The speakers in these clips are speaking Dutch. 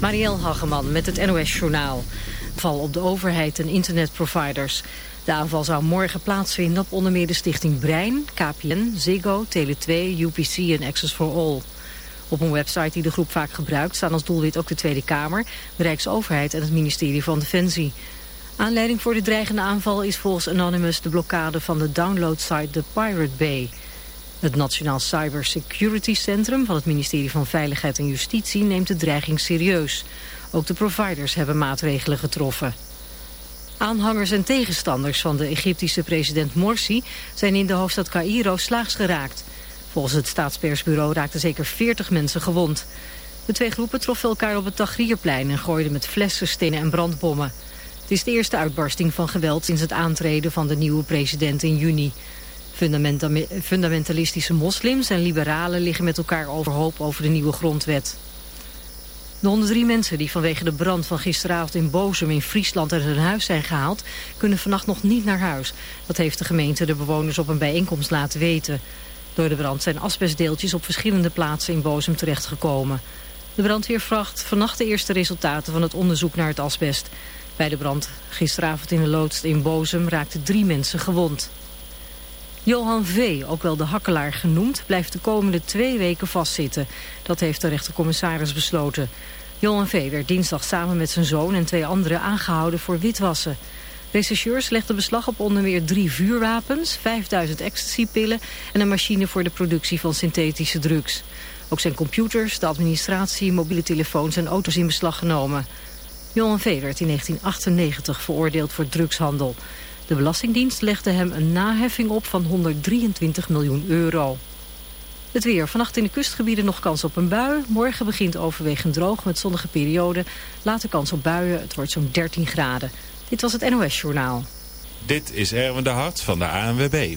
Marielle Hageman met het NOS Journaal. Val op de overheid en internetproviders. De aanval zou morgen plaatsvinden op onder meer de stichting Brein, KPN, Ziggo, Tele2, UPC en Access for All. Op een website die de groep vaak gebruikt staan als doelwit ook de Tweede Kamer, de Rijksoverheid en het ministerie van Defensie. Aanleiding voor de dreigende aanval is volgens Anonymous de blokkade van de downloadsite The Pirate Bay. Het Nationaal Cybersecurity Centrum van het ministerie van Veiligheid en Justitie neemt de dreiging serieus. Ook de providers hebben maatregelen getroffen. Aanhangers en tegenstanders van de Egyptische president Morsi zijn in de hoofdstad Cairo slaags geraakt. Volgens het staatspersbureau raakten zeker 40 mensen gewond. De twee groepen troffen elkaar op het Tagrierplein en gooiden met flessen, stenen en brandbommen. Het is de eerste uitbarsting van geweld sinds het aantreden van de nieuwe president in juni. Fundamentalistische moslims en liberalen liggen met elkaar overhoop over de nieuwe grondwet. De 103 mensen die vanwege de brand van gisteravond in Bozum in Friesland uit hun huis zijn gehaald, kunnen vannacht nog niet naar huis. Dat heeft de gemeente de bewoners op een bijeenkomst laten weten. Door de brand zijn asbestdeeltjes op verschillende plaatsen in Bozum terechtgekomen. De brandweer vraagt vannacht de eerste resultaten van het onderzoek naar het asbest. Bij de brand gisteravond in de loods in Bozum raakten drie mensen gewond. Johan V., ook wel de hakkelaar genoemd, blijft de komende twee weken vastzitten. Dat heeft de rechtercommissaris besloten. Johan V. werd dinsdag samen met zijn zoon en twee anderen aangehouden voor witwassen. Rechercheurs legden beslag op onder meer drie vuurwapens, 5000 ecstasypillen en een machine voor de productie van synthetische drugs. Ook zijn computers, de administratie, mobiele telefoons en auto's in beslag genomen. Johan V. werd in 1998 veroordeeld voor drugshandel. De Belastingdienst legde hem een naheffing op van 123 miljoen euro. Het weer. Vannacht in de kustgebieden nog kans op een bui. Morgen begint overwegend droog met zonnige perioden. Later kans op buien. Het wordt zo'n 13 graden. Dit was het NOS Journaal. Dit is Erwin de Hart van de ANWB.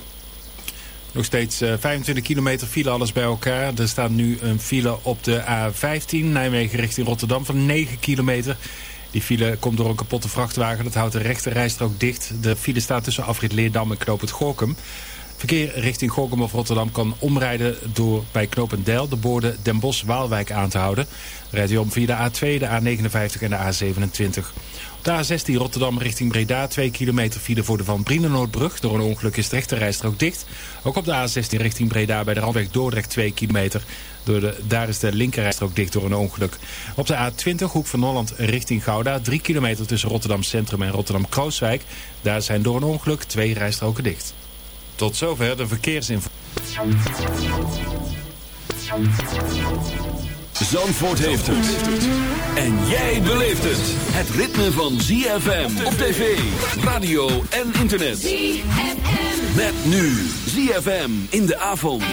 Nog steeds 25 eh, kilometer file alles bij elkaar. Er staat nu een file op de A15 Nijmegen richting Rotterdam van 9 kilometer. Die file komt door een kapotte vrachtwagen. Dat houdt de rechte rijstrook dicht. De file staat tussen afrit Leerdam en Knoop het Gorkum. Verkeer richting Gorkum of Rotterdam kan omrijden door bij Knopendijl de borden Den Bosch-Waalwijk aan te houden. Rijdt u om via de A2, de A59 en de A27. Op de A16 Rotterdam richting Breda 2 kilometer file voor de Van Brienenoordbrug. Door een ongeluk is de rechterrijstrook dicht. Ook op de A16 richting Breda bij de Randweg Dordrecht 2 kilometer. Door de, daar is de linkerrijstrook dicht door een ongeluk. Op de A20 Hoek van Holland richting Gouda. 3 kilometer tussen Rotterdam Centrum en Rotterdam Krooswijk. Daar zijn door een ongeluk twee rijstroken dicht. Tot zover de verkeersinformatie. Zandvoort heeft het. En jij beleeft het. Het ritme van ZFM op tv, radio en internet. ZFM. Met nu ZFM in de avond.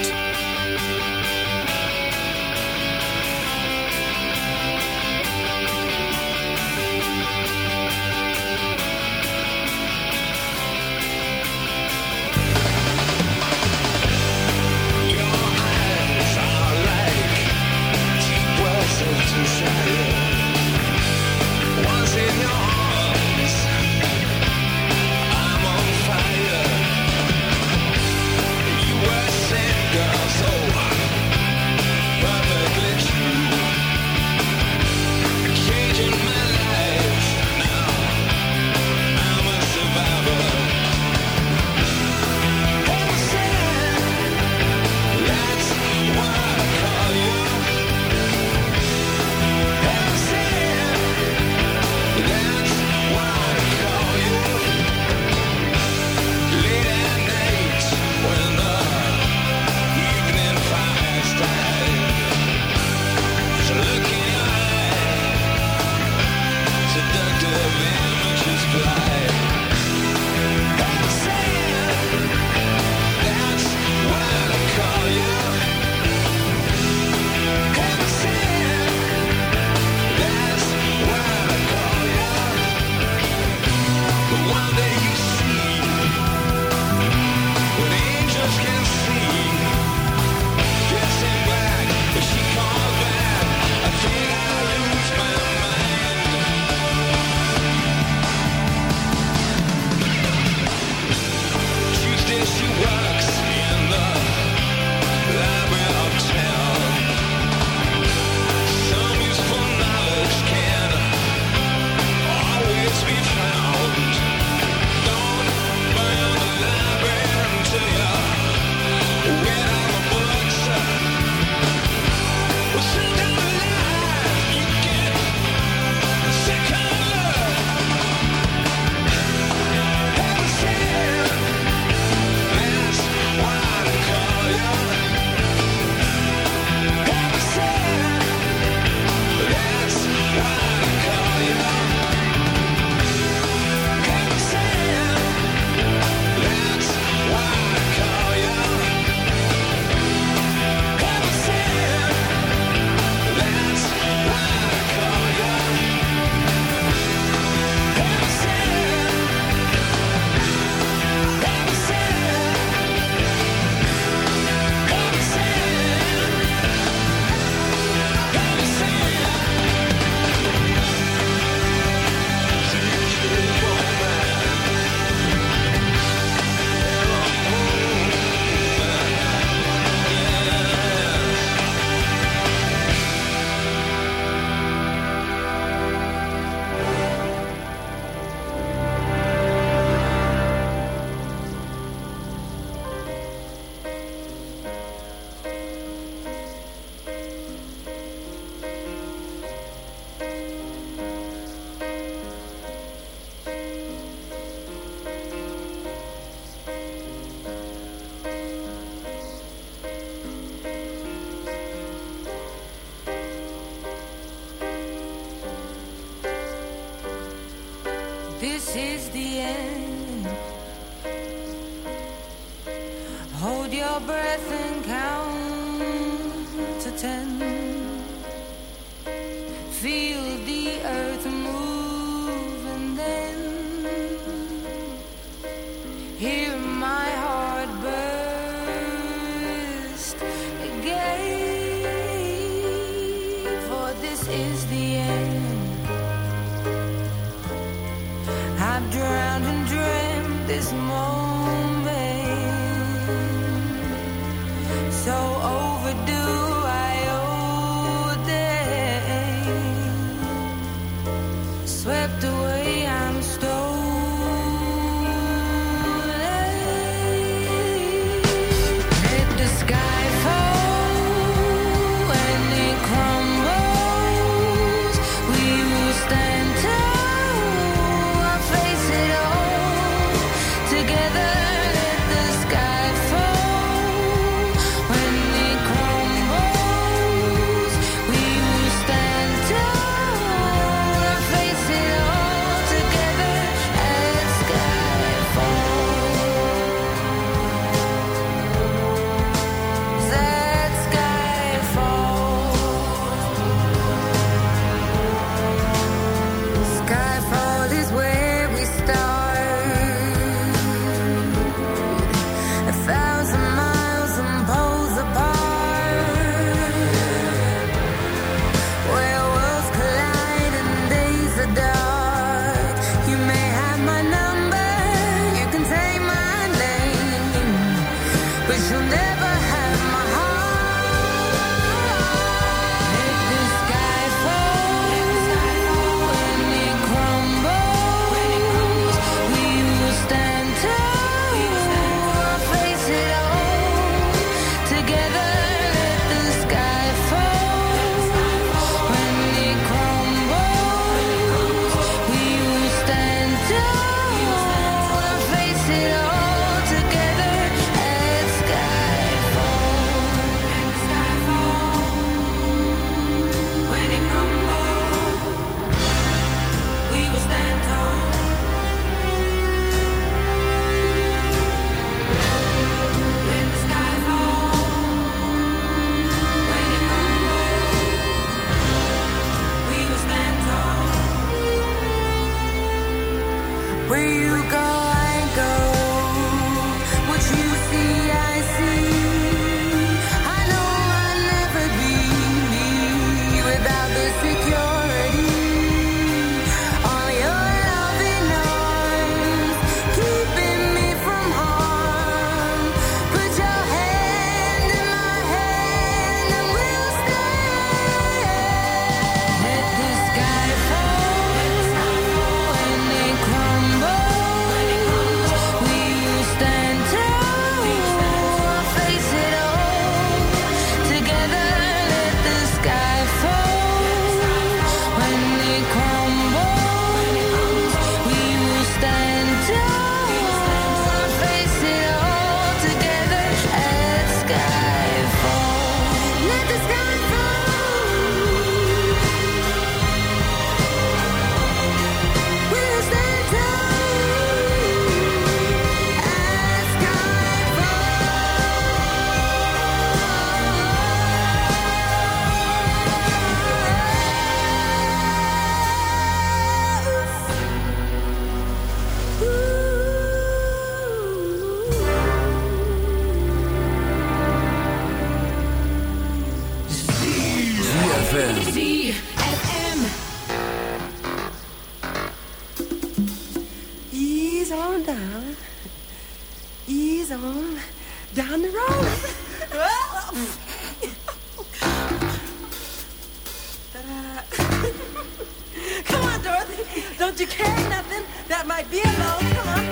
Come on, Dorothy. Don't you carry nothing that might be a load? Come on.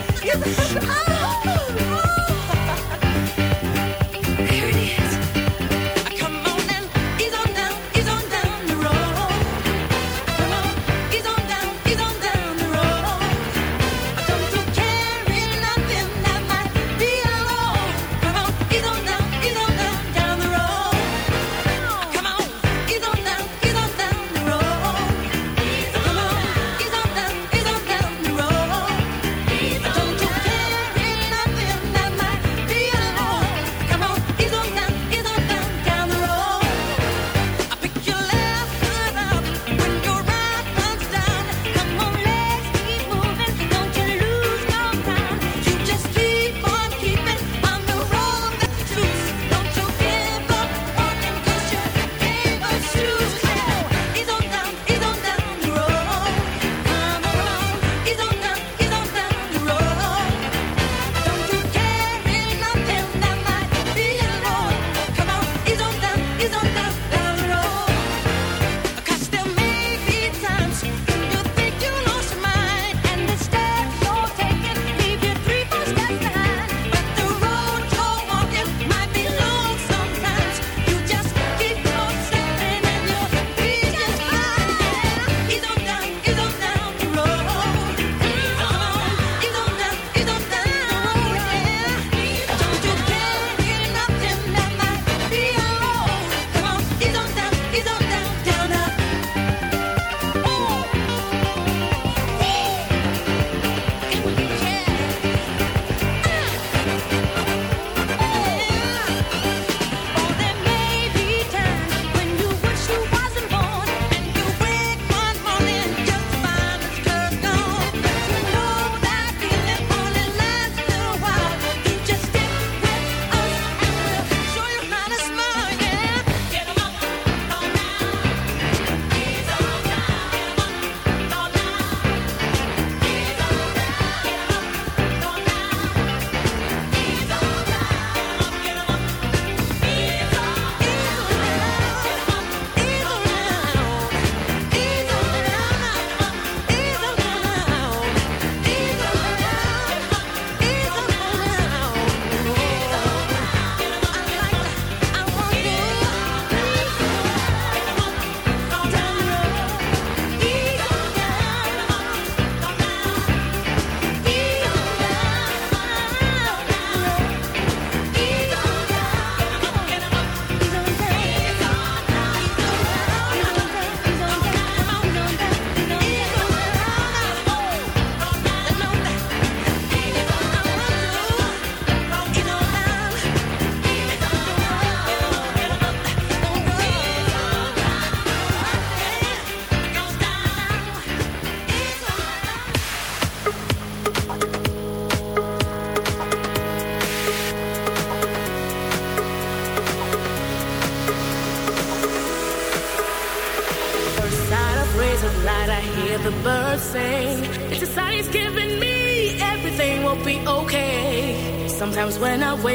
Oh!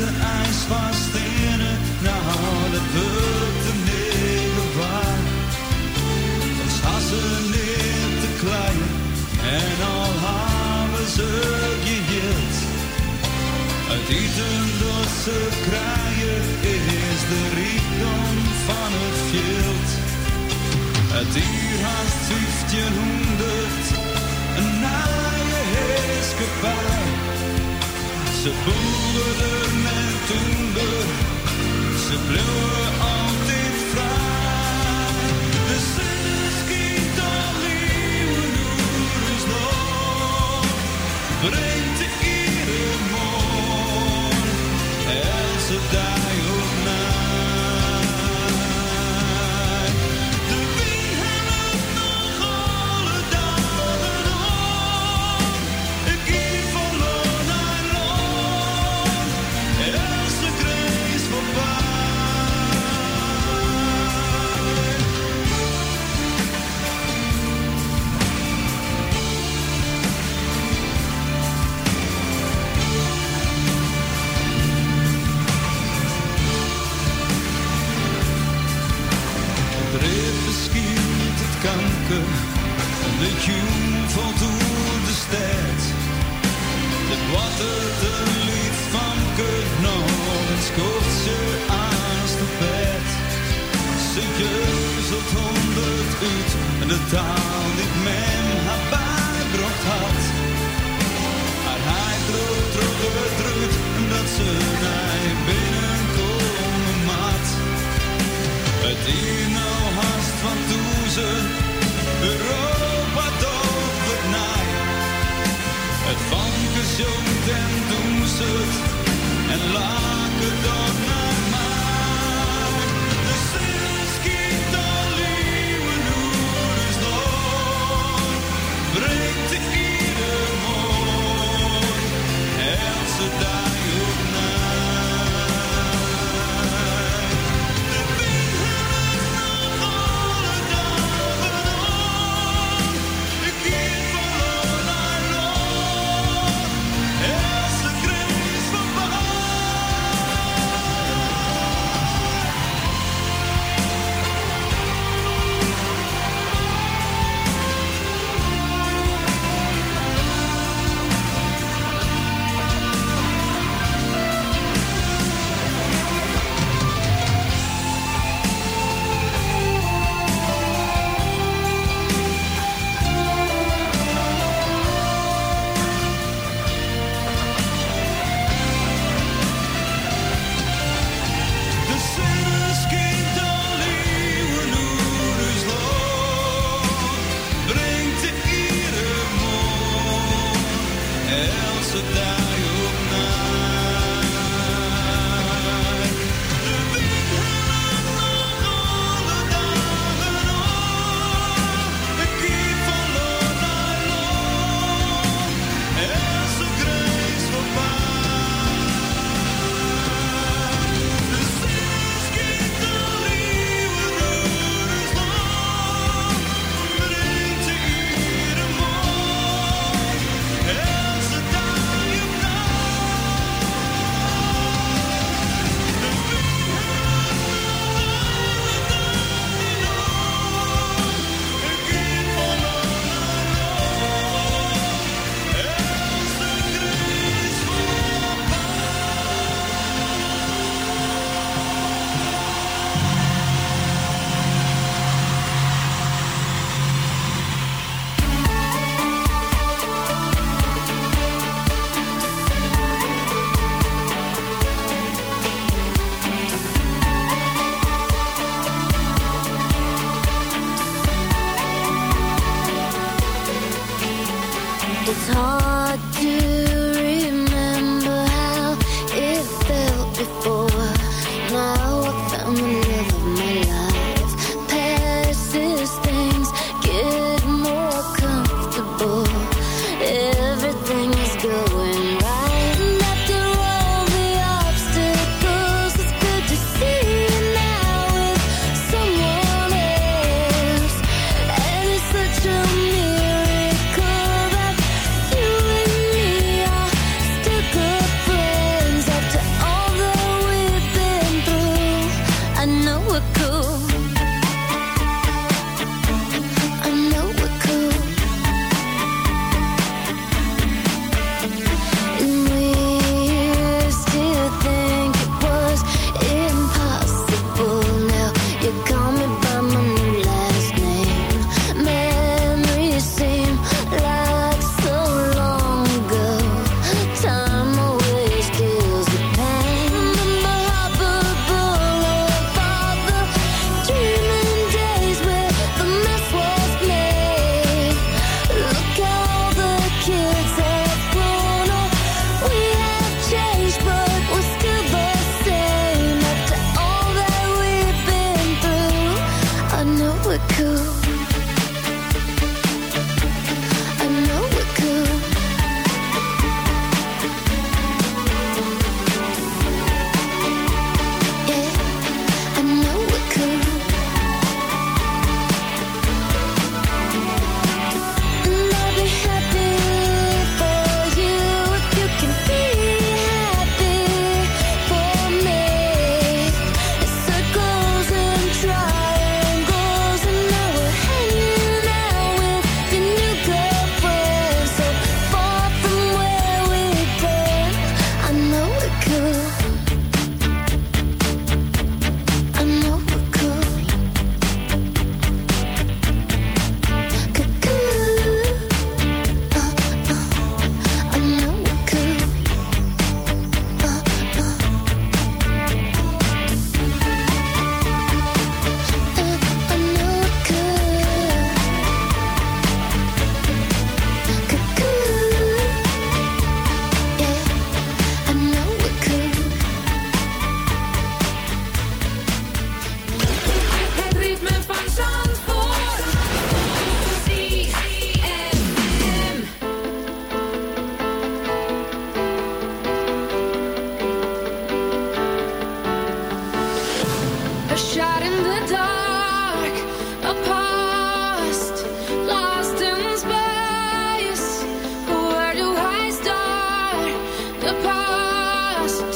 Ze ijs vast in het, nou dat wordt de negen waard hassen in te klein en al hebben ze geheeld. Het eten dat ze krijgen is de rijkdom van het veld. Het uur haast 1500, een naaie heerskepaar. Ze boeren met toender, ze bleven altijd vrij. De zin schiet al nieuwe noedels nog, brengt de iedere morgen, elke dag op doezet en laken dan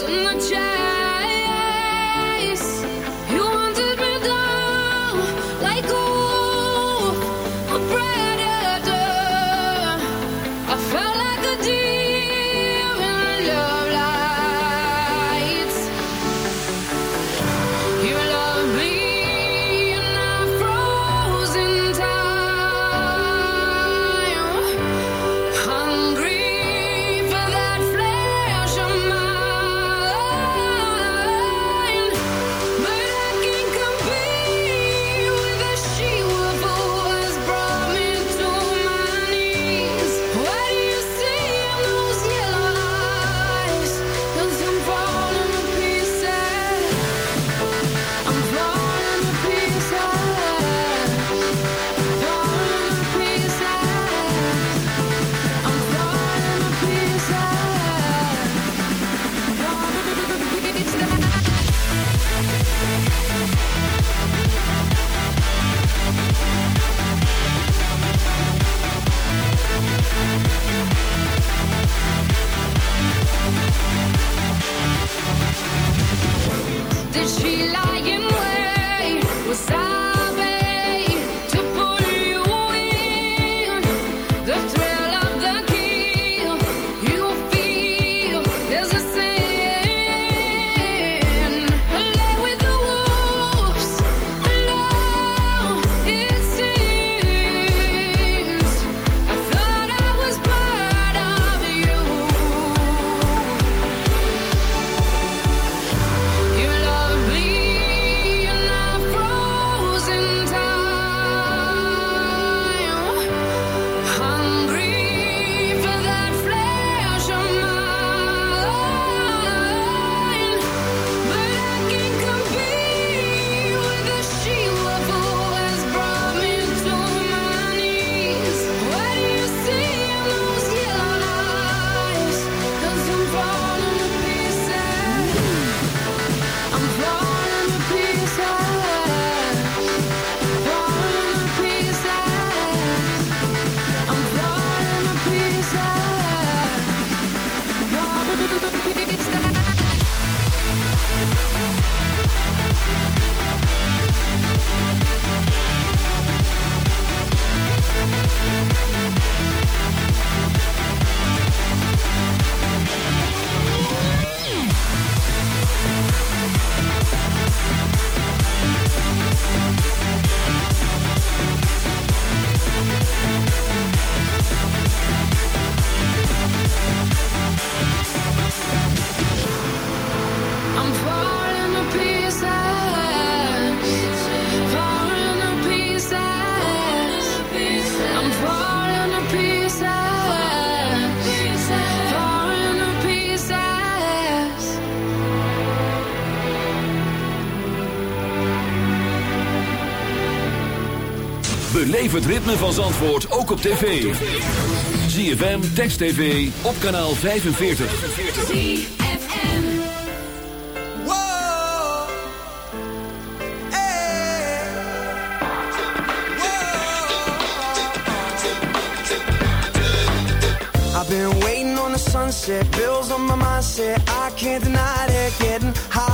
in the chat. Het ritme van Zandvoort ook op tv. ZFM, Text TV, op kanaal 45. ZFM Whoa. Hey. Whoa. I've been waiting on the sunset, bills on my mindset, I can't deny it, getting higher,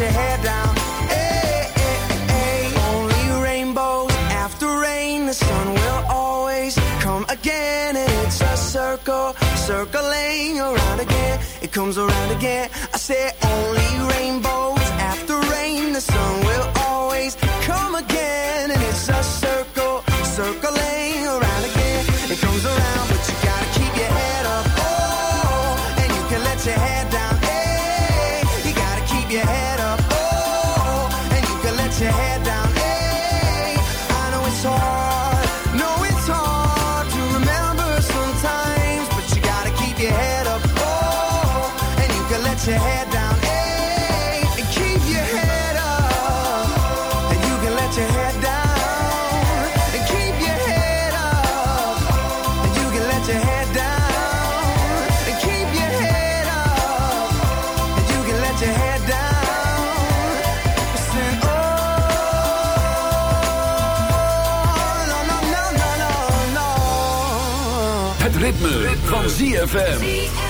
your down, hey, hey, hey. Only rainbows after rain, the sun will always come again, and it's a circle, circling around again. It comes around again. I say only rainbows after rain, the sun will always come again, and it's a circle, circling around again. It comes around, your head down, hey, and keep your head up, and you can let your head down, and keep your head up, and you can let your head down, and keep your head up, and you can let your head down. Sing, oh, no, no, no, no, no. Het ritme, van ZFM.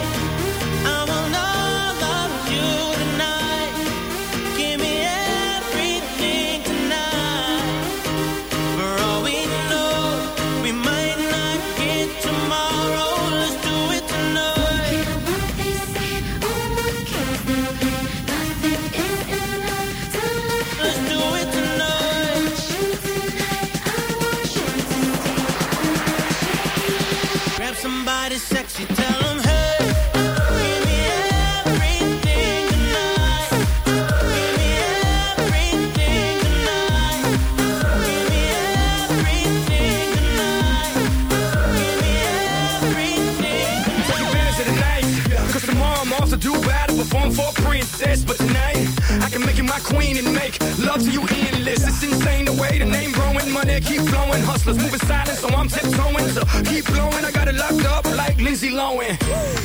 obsessed, but tonight I can make you my queen and make love to you endless. It's insane the way the name growing, money keep flowing, hustlers moving silent, so I'm tiptoeing. So keep blowing, I got it locked up like Lindsay Lohan.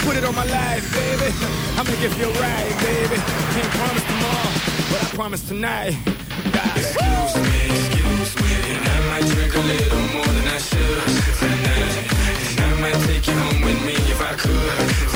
Put it on my life, baby. I'm gonna make you feel right, baby. Can't promise tomorrow, but I promise tonight. God. Excuse me, excuse me, and I might drink a little more than I should tonight, and I might take you home with me if I could.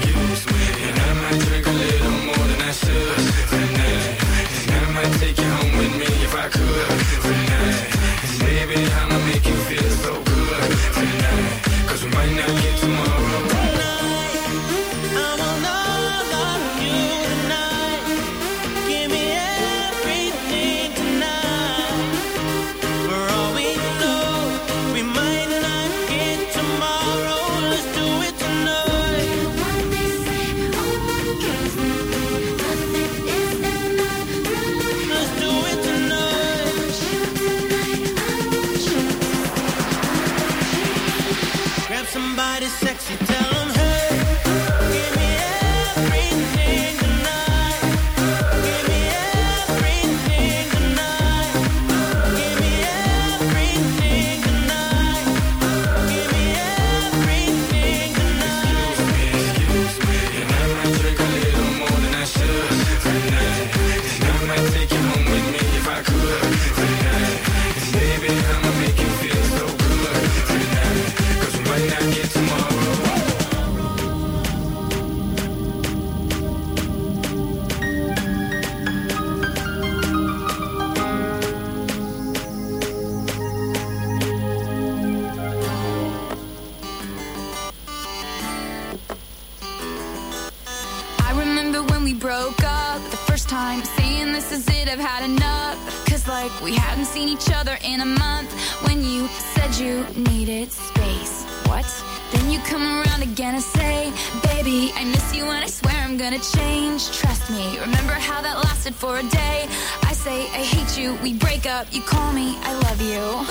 me I love you.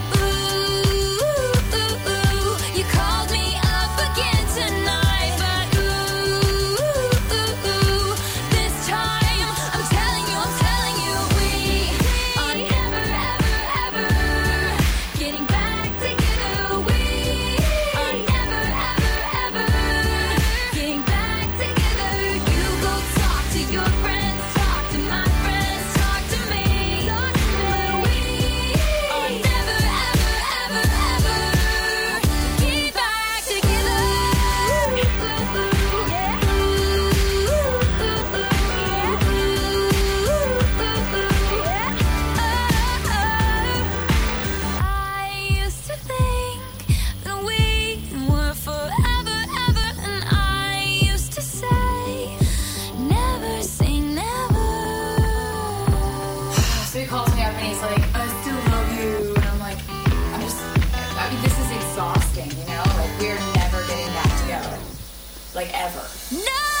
like ever. No!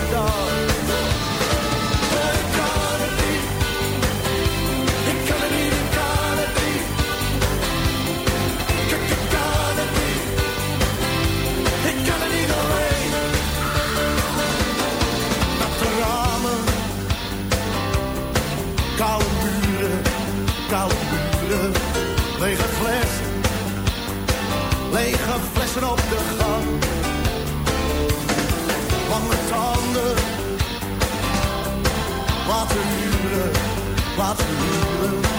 Lege flessen, lege flessen op de gang. met tanden, laten huren, laten huren.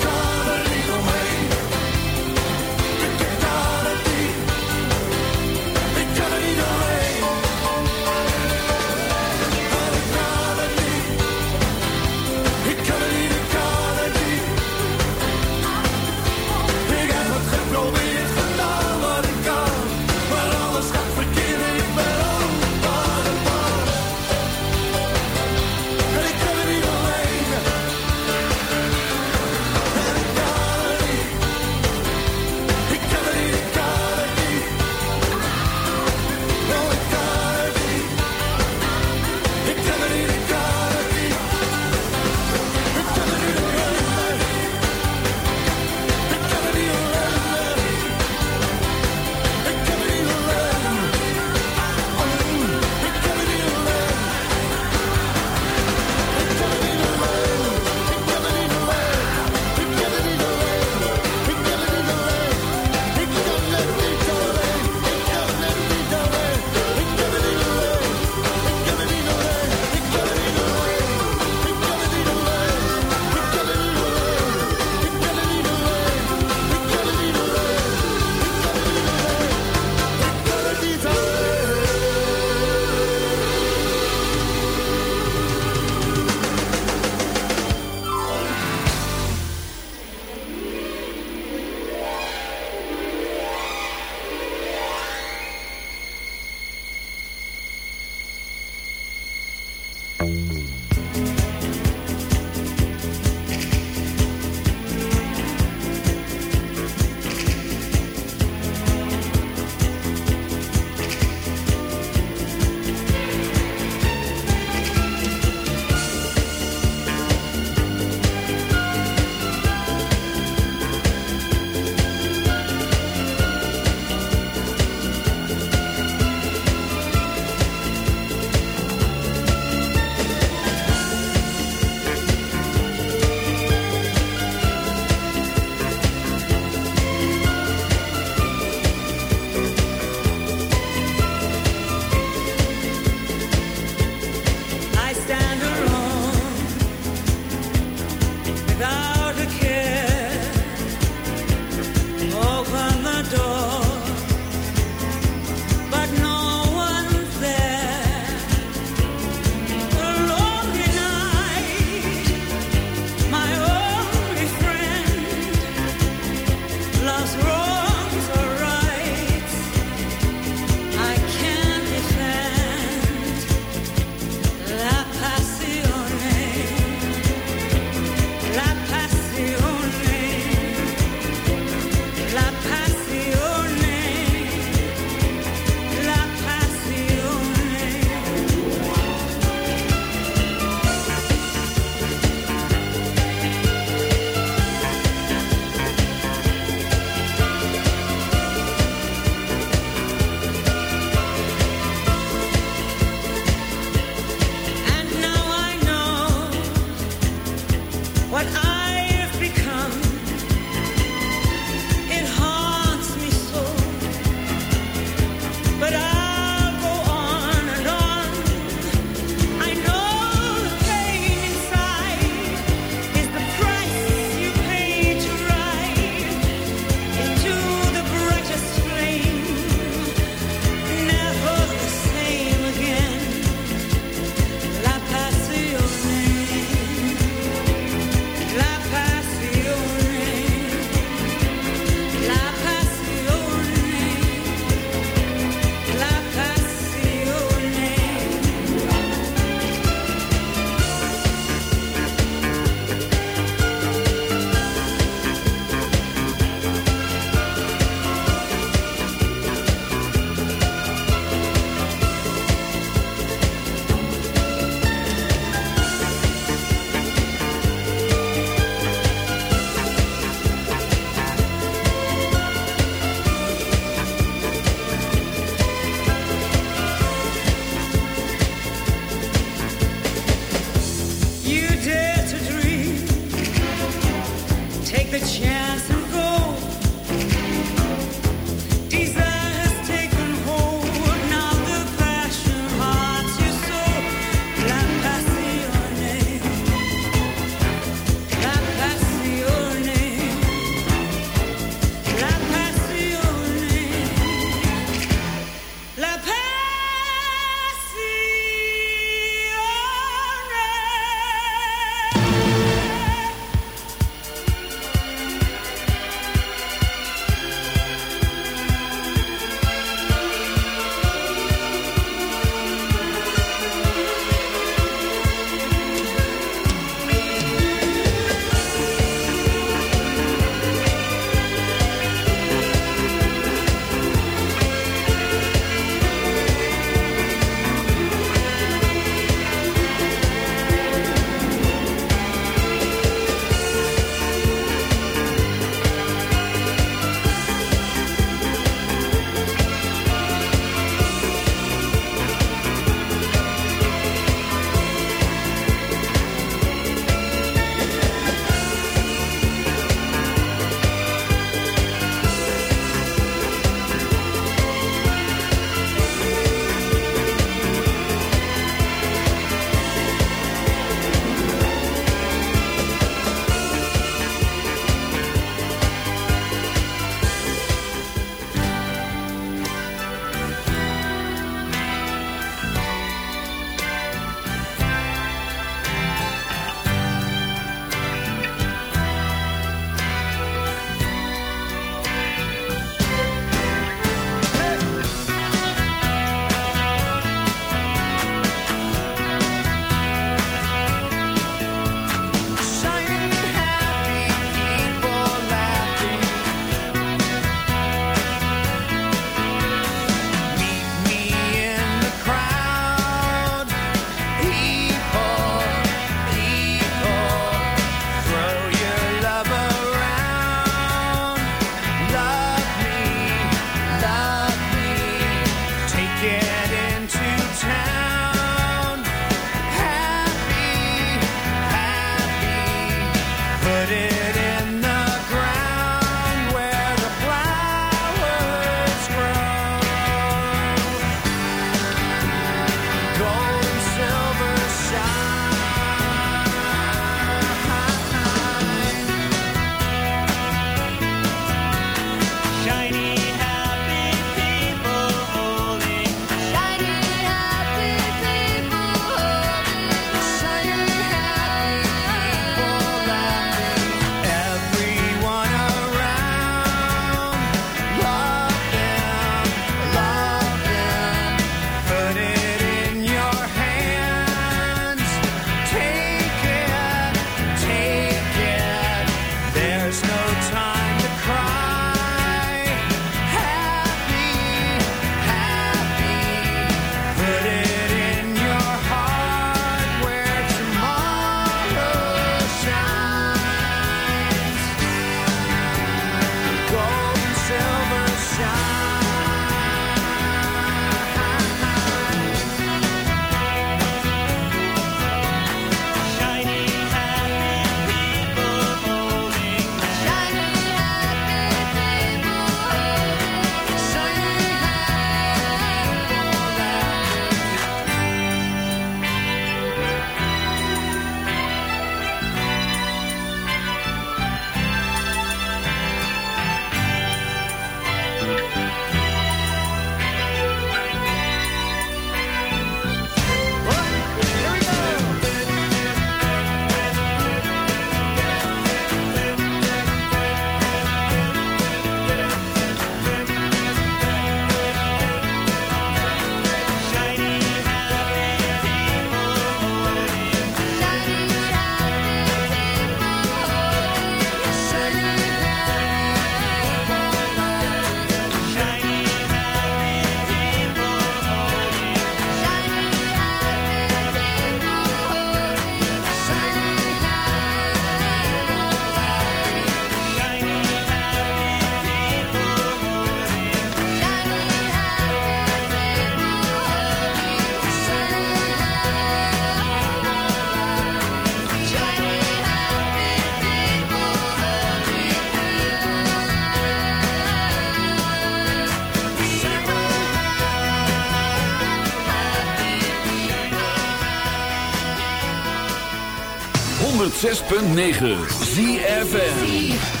106.9 ZFN